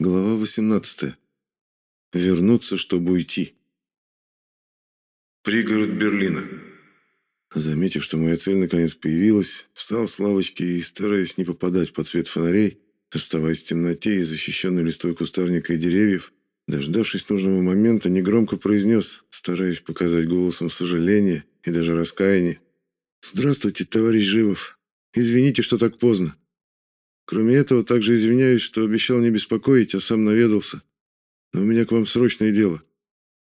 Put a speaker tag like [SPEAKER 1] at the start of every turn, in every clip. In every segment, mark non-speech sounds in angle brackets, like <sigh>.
[SPEAKER 1] Глава 18. Вернуться, чтобы уйти. Пригород Берлина. Заметив, что моя цель наконец появилась, встал с лавочки и, стараясь не попадать под свет фонарей, оставаясь в темноте и защищенной листвой кустарника и деревьев, дождавшись нужного момента, негромко произнес, стараясь показать голосом сожаление и даже раскаяние. «Здравствуйте, товарищ Живов. Извините, что так поздно. Кроме этого, также извиняюсь, что обещал не беспокоить, а сам наведался. Но у меня к вам срочное дело.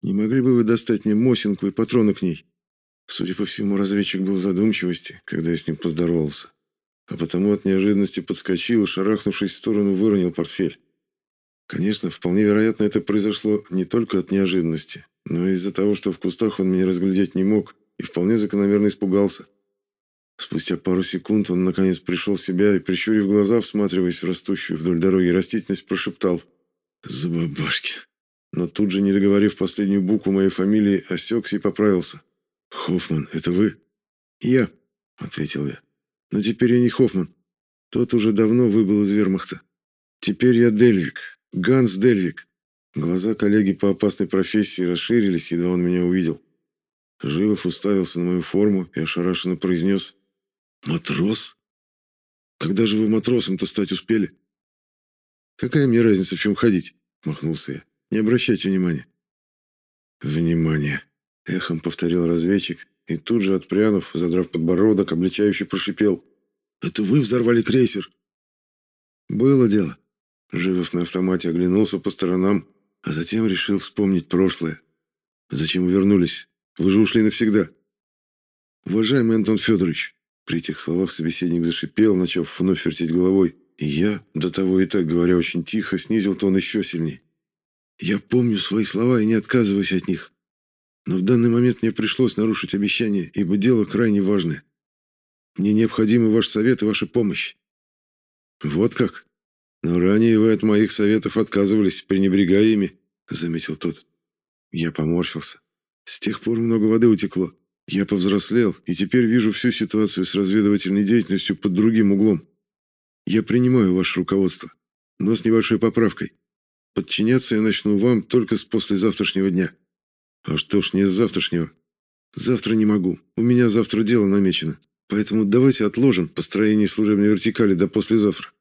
[SPEAKER 1] Не могли бы вы достать мне Мосинку и патроны к ней? Судя по всему, разведчик был в задумчивости, когда я с ним поздоровался. А потому от неожиданности подскочил и, шарахнувшись в сторону, выронил портфель. Конечно, вполне вероятно, это произошло не только от неожиданности, но и из-за того, что в кустах он меня разглядеть не мог и вполне закономерно испугался. Спустя пару секунд он наконец пришел в себя и, прищурив глаза, всматриваясь в растущую вдоль дороги растительность, прошептал «Забабашки». Но тут же, не договорив последнюю букву моей фамилии, осекся и поправился. «Хоффман, это вы?» «Я», — ответил я. «Но теперь я не Хоффман. Тот уже давно выбыл из вермахта. Теперь я Дельвик, Ганс Дельвик». Глаза коллеги по опасной профессии расширились, едва он меня увидел. Живов уставился на мою форму и ошарашенно произнес Матрос? Когда же вы матросом-то стать успели? Какая мне разница, в чем ходить? Махнулся я. Не обращайте внимания. Внимание. Эхом повторил разведчик и тут же, отпрянув, задрав подбородок, обличающе прошипел. «Это вы взорвали крейсер?» «Было дело». Живов на автомате оглянулся по сторонам, а затем решил вспомнить прошлое. «Зачем вы вернулись? Вы же ушли навсегда». «Уважаемый Антон Федорович, при этих словах собеседник зашипел, начав вновь вертеть головой, и я, до того и так говоря очень тихо, снизил тон еще сильнее. Я помню свои слова и не отказываюсь от них. Но в данный момент мне пришлось нарушить обещание, ибо дело крайне важное. Мне необходимы ваш совет и ваша помощь. Вот как? Но ранее вы от моих советов отказывались, пренебрегая ими, заметил тот. Я поморщился. С тех пор много воды утекло. Я повзрослел и теперь вижу всю ситуацию с разведывательной деятельностью под другим углом. Я принимаю ваше руководство, но с небольшой поправкой. Подчиняться я начну вам только с послезавтрашнего дня. А что ж не с завтрашнего? Завтра не могу. У меня завтра дело намечено. Поэтому давайте отложим построение служебной вертикали до послезавтра.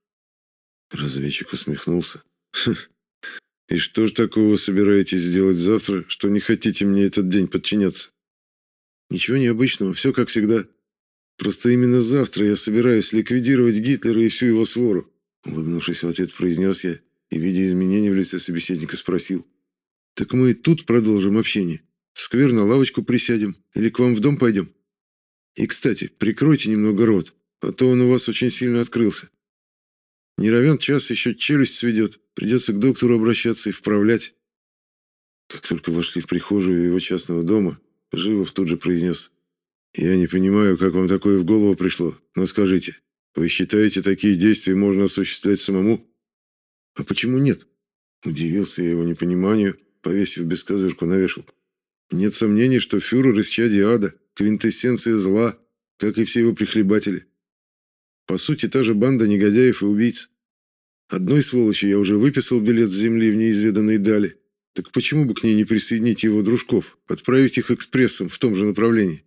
[SPEAKER 1] Разведчик усмехнулся. «Хм. И что ж такого вы собираетесь сделать завтра, что не хотите мне этот день подчиняться? Ничего необычного, все как всегда. Просто именно завтра я собираюсь ликвидировать Гитлера и всю его свору. Улыбнувшись в ответ, произнес я и, видя изменения в лице собеседника, спросил. «Так мы тут продолжим общение. В сквер на лавочку присядем или к вам в дом пойдем? И, кстати, прикройте немного рот, а то он у вас очень сильно открылся. Не равен час еще челюсть сведет, придется к доктору обращаться и вправлять». Как только вошли в прихожую его частного дома, Живов тут же произнес. «Я не понимаю, как вам такое в голову пришло, но скажите, вы считаете, такие действия можно осуществлять самому?» «А почему нет?» Удивился я его непониманию, повесив бескозырку на вешалку. «Нет сомнений, что фюрер из чади ада, квинтэссенция зла, как и все его прихлебатели. По сути, та же банда негодяев и убийц. Одной сволочи я уже выписал билет с земли в неизведанные дали, так почему бы к ней не присоединить его дружков, отправить их экспрессом в том же направлении?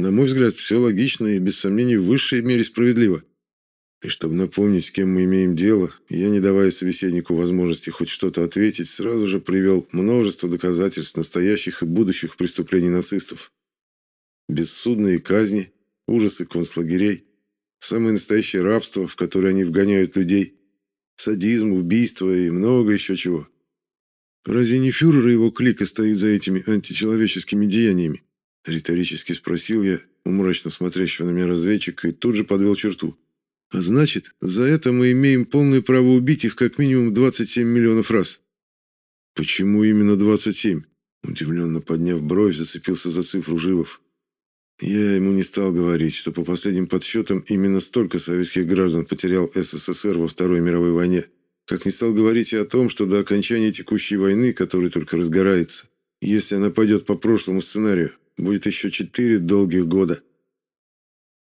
[SPEAKER 1] На мой взгляд, все логично и, без сомнений, в высшей мере справедливо. И чтобы напомнить, с кем мы имеем дело, я, не давая собеседнику возможности хоть что-то ответить, сразу же привел множество доказательств настоящих и будущих преступлений нацистов. Бессудные казни, ужасы концлагерей, самое настоящее рабство, в которое они вгоняют людей, садизм, убийство и много еще чего. Разве не фюрер его клика стоит за этими античеловеческими деяниями? Риторически спросил я у мрачно смотрящего на меня разведчика и тут же подвел черту. А значит, за это мы имеем полное право убить их как минимум 27 миллионов раз. Почему именно 27? Удивленно подняв бровь, зацепился за цифру Живов. Я ему не стал говорить, что по последним подсчетам именно столько советских граждан потерял СССР во Второй мировой войне. Как не стал говорить и о том, что до окончания текущей войны, которая только разгорается, если она пойдет по прошлому сценарию, будет еще четыре долгих года.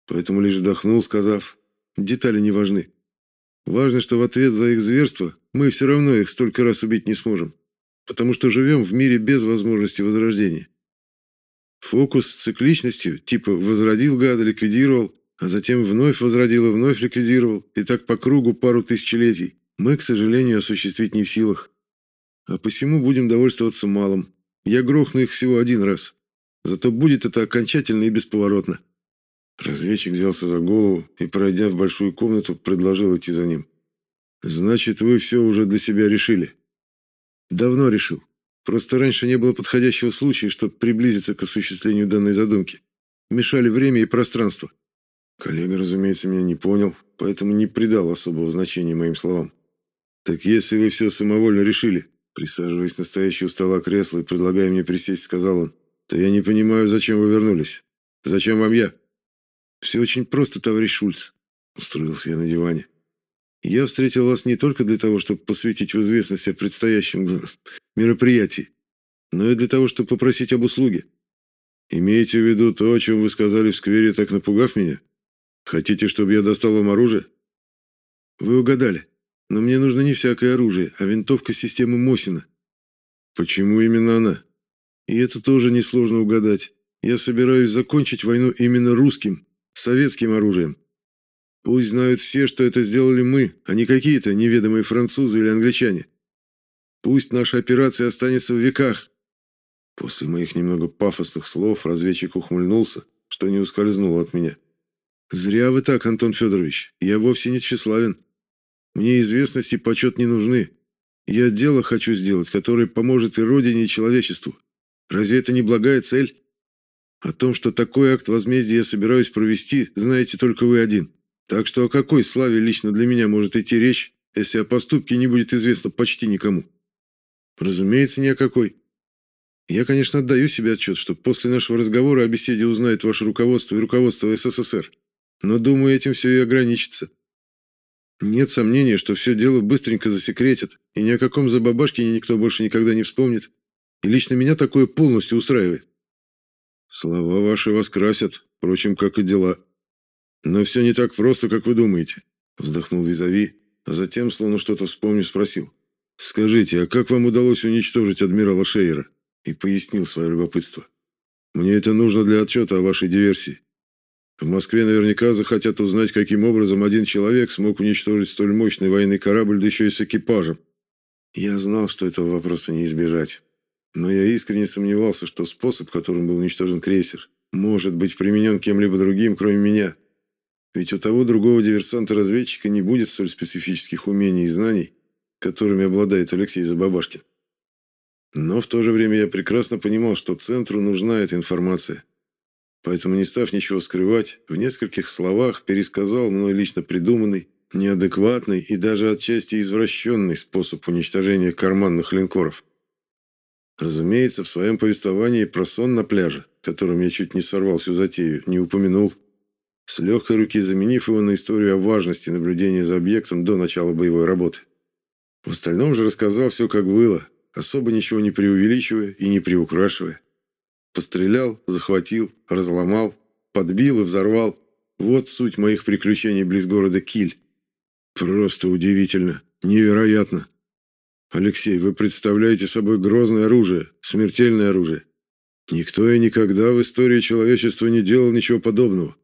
[SPEAKER 1] Поэтому лишь вздохнул, сказав, детали не важны. Важно, что в ответ за их зверство мы все равно их столько раз убить не сможем, потому что живем в мире без возможности возрождения. Фокус с цикличностью, типа возродил гада, ликвидировал, а затем вновь возродил и вновь ликвидировал, и так по кругу пару тысячелетий, мы, к сожалению, осуществить не в силах. А посему будем довольствоваться малым. Я грохну их всего один раз. Зато будет это окончательно и бесповоротно. Разведчик взялся за голову и, пройдя в большую комнату, предложил идти за ним. «Значит, вы все уже для себя решили?» «Давно решил. Просто раньше не было подходящего случая, чтобы приблизиться к осуществлению данной задумки. Мешали время и пространство». Коллега, разумеется, меня не понял, поэтому не придал особого значения моим словам. «Так если вы все самовольно решили, присаживаясь на стоящее у стола кресло и предлагая мне присесть, сказал он, то я не понимаю, зачем вы вернулись. Зачем вам я?» «Все очень просто, товарищ Шульц», — устроился я на диване. «Я встретил вас не только для того, чтобы посвятить в известность о предстоящем <laughs> мероприятии, но и для того, чтобы попросить об услуге. Имеете в виду то, о чем вы сказали в сквере, так напугав меня? Хотите, чтобы я достал вам оружие?» «Вы угадали. Но мне нужно не всякое оружие, а винтовка системы Мосина». «Почему именно она?» «И это тоже несложно угадать. Я собираюсь закончить войну именно русским, советским оружием. Пусть знают все, что это сделали мы, а не какие-то неведомые французы или англичане. Пусть наша операция останется в веках. После моих немного пафосных слов разведчик ухмыльнулся, что не ускользнуло от меня. Зря вы так, Антон Федорович. Я вовсе не тщеславен. Мне известность и почет не нужны. Я дело хочу сделать, которое поможет и родине, и человечеству. Разве это не благая цель? О том, что такой акт возмездия я собираюсь провести, знаете только вы один. Так что о какой славе лично для меня может идти речь, если о поступке не будет известно почти никому? Разумеется, ни о какой. Я, конечно, отдаю себе отчет, что после нашего разговора о беседе узнает ваше руководство и руководство СССР. Но, думаю, этим все и ограничится. Нет сомнения, что все дело быстренько засекретят, и ни о каком забабашке никто больше никогда не вспомнит. И лично меня такое полностью устраивает. Слова ваши вас красят, впрочем, как и дела. Но все не так просто, как вы думаете, вздохнул Визави, а затем, словно что-то вспомнив, спросил. Скажите, а как вам удалось уничтожить адмирала Шейера? И пояснил свое любопытство. Мне это нужно для отчета о вашей диверсии. В Москве наверняка захотят узнать, каким образом один человек смог уничтожить столь мощный военный корабль, да еще и с экипажем. Я знал, что этого вопроса не избежать. Но я искренне сомневался, что способ, которым был уничтожен крейсер, может быть применен кем-либо другим, кроме меня. Ведь у того другого диверсанта-разведчика не будет столь специфических умений и знаний, которыми обладает Алексей Забабашкин. Но в то же время я прекрасно понимал, что центру нужна эта информация. Поэтому, не став ничего скрывать, в нескольких словах пересказал мной лично придуманный, неадекватный и даже отчасти извращенный способ уничтожения карманных линкоров. Разумеется, в своем повествовании про сон на пляже, которым я чуть не сорвал всю затею, не упомянул, с легкой руки заменив его на историю о важности наблюдения за объектом до начала боевой работы. В остальном же рассказал все как было, особо ничего не преувеличивая и не приукрашивая. Пострелял, захватил, разломал, подбил и взорвал. Вот суть моих приключений близ города Киль. Просто удивительно, невероятно. Алексей, вы представляете собой грозное оружие, смертельное оружие. Никто и никогда в истории человечества не делал ничего подобного.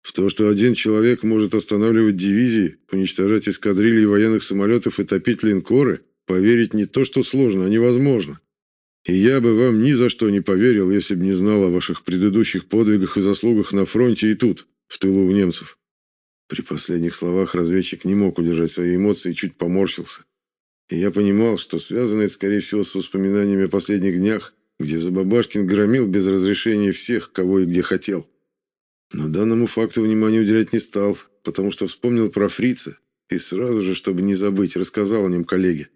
[SPEAKER 1] В то, что один человек может останавливать дивизии, уничтожать эскадрильи военных самолетов и топить линкоры, поверить не то, что сложно, а невозможно. И я бы вам ни за что не поверил, если бы не знал о ваших предыдущих подвигах и заслугах на фронте и тут, в тылу у немцев. При последних словах разведчик не мог удержать свои эмоции и чуть поморщился. И я понимал, что связано это, скорее всего, с воспоминаниями о последних днях, где Забабашкин громил без разрешения всех, кого и где хотел. Но данному факту внимания уделять не стал, потому что вспомнил про фрица и сразу же, чтобы не забыть, рассказал о нем коллеге.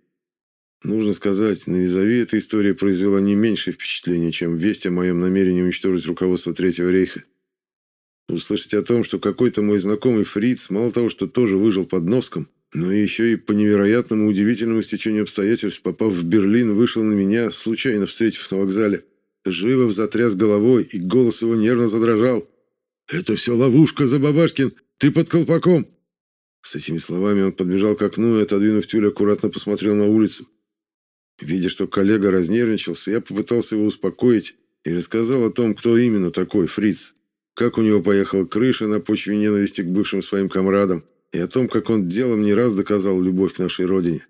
[SPEAKER 1] Нужно сказать, на Визави эта история произвела не меньшее впечатление, чем весть о моем намерении уничтожить руководство Третьего рейха. Услышать о том, что какой-то мой знакомый фриц, мало того, что тоже выжил под Новском, но еще и по невероятному удивительному стечению обстоятельств, попав в Берлин, вышел на меня, случайно встретив на вокзале. Живо затряс головой, и голос его нервно задрожал. «Это все ловушка, Забабашкин! Ты под колпаком!» С этими словами он подбежал к окну и, отодвинув тюль, аккуратно посмотрел на улицу. Видя, что коллега разнервничался, я попытался его успокоить и рассказал о том, кто именно такой Фриц, как у него поехала крыша на почве ненависти к бывшим своим комрадам, и о том, как он делом не раз доказал любовь к нашей родине.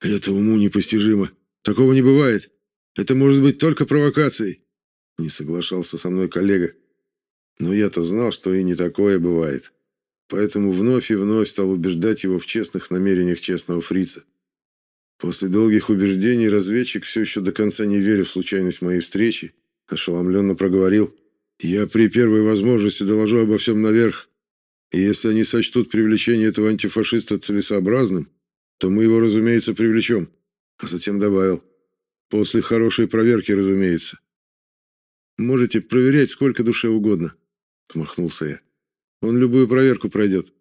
[SPEAKER 1] «Это уму непостижимо. Такого не бывает. Это может быть только провокацией», — не соглашался со мной коллега. Но я-то знал, что и не такое бывает. Поэтому вновь и вновь стал убеждать его в честных намерениях честного фрица. После долгих убеждений разведчик, все еще до конца не веря в случайность моей встречи, ошеломленно проговорил «Я при первой возможности доложу обо всем наверх, и если они сочтут привлечение этого антифашиста целесообразным, то мы его, разумеется, привлечем». А затем добавил «После хорошей проверки, разумеется». «Можете проверять сколько душе угодно», — отмахнулся я. «Он любую проверку пройдет.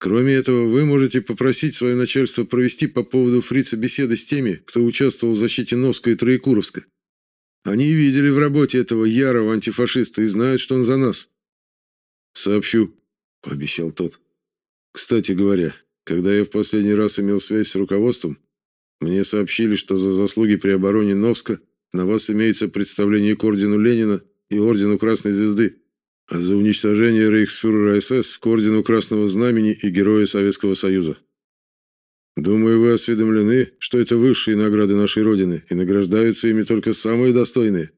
[SPEAKER 1] Кроме этого, вы можете попросить свое начальство провести по поводу фрица беседы с теми, кто участвовал в защите Новска и Троекуровска. Они видели в работе этого ярого антифашиста и знают, что он за нас. Сообщу, пообещал тот. Кстати говоря, когда я в последний раз имел связь с руководством, мне сообщили, что за заслуги при обороне Новска на вас имеется представление к ордену Ленина и ордену Красной Звезды за уничтожение рейхсфюрера СС к ордену Красного Знамени и Героя Советского Союза. Думаю, вы осведомлены, что это высшие награды нашей Родины, и награждаются ими только самые достойные.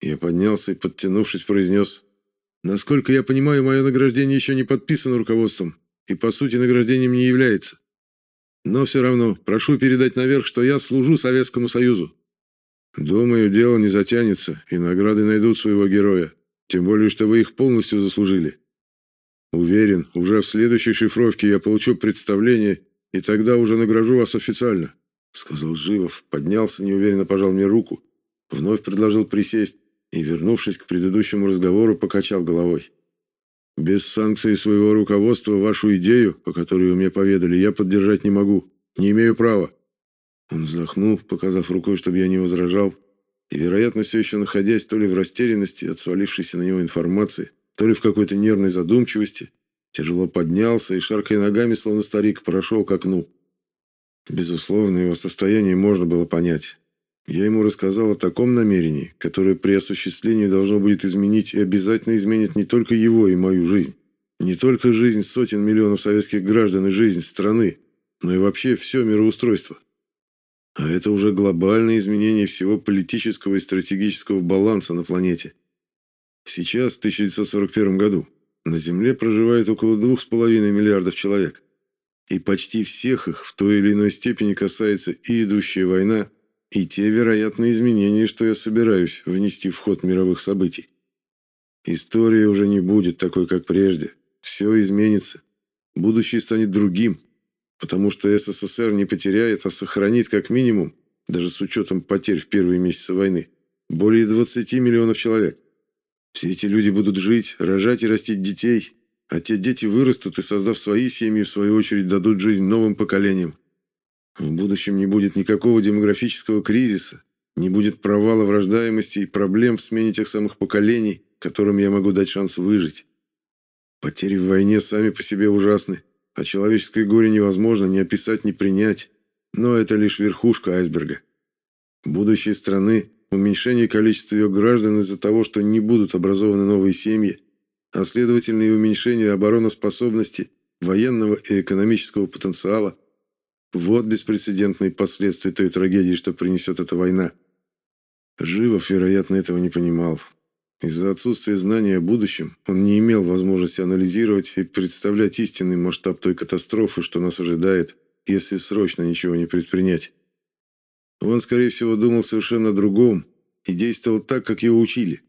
[SPEAKER 1] Я поднялся и, подтянувшись, произнес, «Насколько я понимаю, мое награждение еще не подписано руководством, и, по сути, награждением не является. Но все равно прошу передать наверх, что я служу Советскому Союзу. Думаю, дело не затянется, и награды найдут своего героя, тем более, что вы их полностью заслужили. Уверен, уже в следующей шифровке я получу представление, и тогда уже награжу вас официально, сказал Живов, поднялся, неуверенно пожал мне руку, вновь предложил присесть и, вернувшись к предыдущему разговору, покачал головой. Без санкции своего руководства вашу идею, по которой вы мне поведали, я поддержать не могу. Не имею права. Он вздохнул, показав рукой, чтобы я не возражал, и, вероятно, все еще находясь то ли в растерянности от свалившейся на него информации, то ли в какой-то нервной задумчивости, тяжело поднялся и, шаркая ногами, словно старик, прошел к окну. Безусловно, его состояние можно было понять. Я ему рассказал о таком намерении, которое при осуществлении должно будет изменить и обязательно изменит не только его и мою жизнь, не только жизнь сотен миллионов советских граждан и жизнь страны, но и вообще все мироустройство. А это уже глобальное изменение всего политического и стратегического баланса на планете. Сейчас, в 1941 году, на Земле проживает около 2,5 миллиардов человек. И почти всех их в той или иной степени касается и идущая война, и те вероятные изменения, что я собираюсь внести в ход мировых событий. История уже не будет такой, как прежде. Все изменится. Будущее станет другим, потому что СССР не потеряет, а сохранит как минимум, даже с учетом потерь в первые месяцы войны, более 20 миллионов человек. Все эти люди будут жить, рожать и растить детей, а те дети вырастут и, создав свои семьи, в свою очередь дадут жизнь новым поколениям. В будущем не будет никакого демографического кризиса, не будет провала в рождаемости и проблем в смене тех самых поколений, которым я могу дать шанс выжить. Потери в войне сами по себе ужасны, а человеческое горе невозможно ни описать, ни принять. Но это лишь верхушка айсберга. Будущее страны, уменьшение количества ее граждан из-за того, что не будут образованы новые семьи, а следовательно и уменьшение обороноспособности, военного и экономического потенциала. Вот беспрецедентные последствия той трагедии, что принесет эта война. Живов, вероятно, этого не понимал. Из-за отсутствия знания о будущем он не имел возможности анализировать и представлять истинный масштаб той катастрофы, что нас ожидает, если срочно ничего не предпринять. Он, скорее всего, думал совершенно о другом и действовал так, как его учили.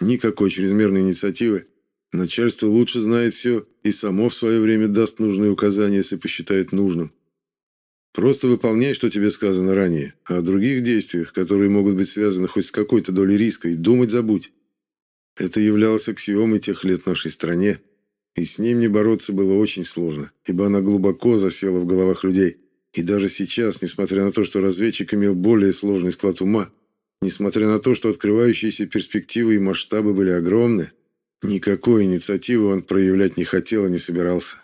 [SPEAKER 1] Никакой чрезмерной инициативы. Начальство лучше знает все и само в свое время даст нужные указания, если посчитает нужным. Просто выполняй, что тебе сказано ранее, а о других действиях, которые могут быть связаны хоть с какой-то долей риска, и думать забудь. Это являлось аксиомой тех лет нашей стране, и с ним не бороться было очень сложно, ибо она глубоко засела в головах людей. И даже сейчас, несмотря на то, что разведчик имел более сложный склад ума, несмотря на то, что открывающиеся перспективы и масштабы были огромны, никакой инициативы он проявлять не хотел и не собирался.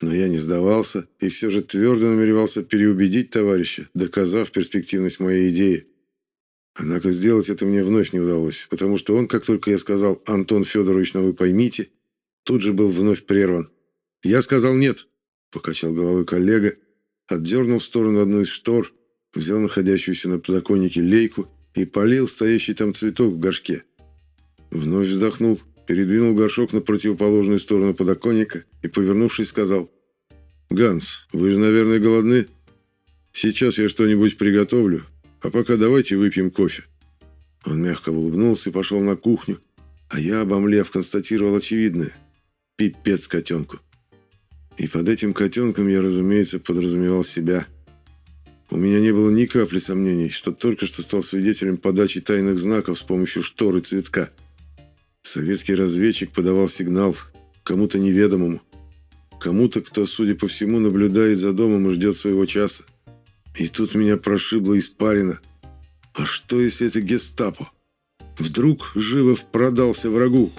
[SPEAKER 1] Но я не сдавался и все же твердо намеревался переубедить товарища, доказав перспективность моей идеи. Однако сделать это мне вновь не удалось, потому что он, как только я сказал «Антон Федорович, но вы поймите», тут же был вновь прерван. «Я сказал нет», — покачал головой коллега, отдернул в сторону одну из штор, взял находящуюся на подоконнике лейку и полил стоящий там цветок в горшке. Вновь вздохнул, передвинул горшок на противоположную сторону подоконника и, повернувшись, сказал «Ганс, вы же, наверное, голодны? Сейчас я что-нибудь приготовлю, а пока давайте выпьем кофе». Он мягко улыбнулся и пошел на кухню, а я, обомлев, констатировал очевидное. Пипец котенку. И под этим котенком я, разумеется, подразумевал себя. У меня не было ни капли сомнений, что только что стал свидетелем подачи тайных знаков с помощью шторы цветка. Советский разведчик подавал сигнал кому-то неведомому, кому-то, кто, судя по всему, наблюдает за домом и ждет своего часа. И тут меня прошибло испарина. А что, если это гестапо? Вдруг Живов продался врагу?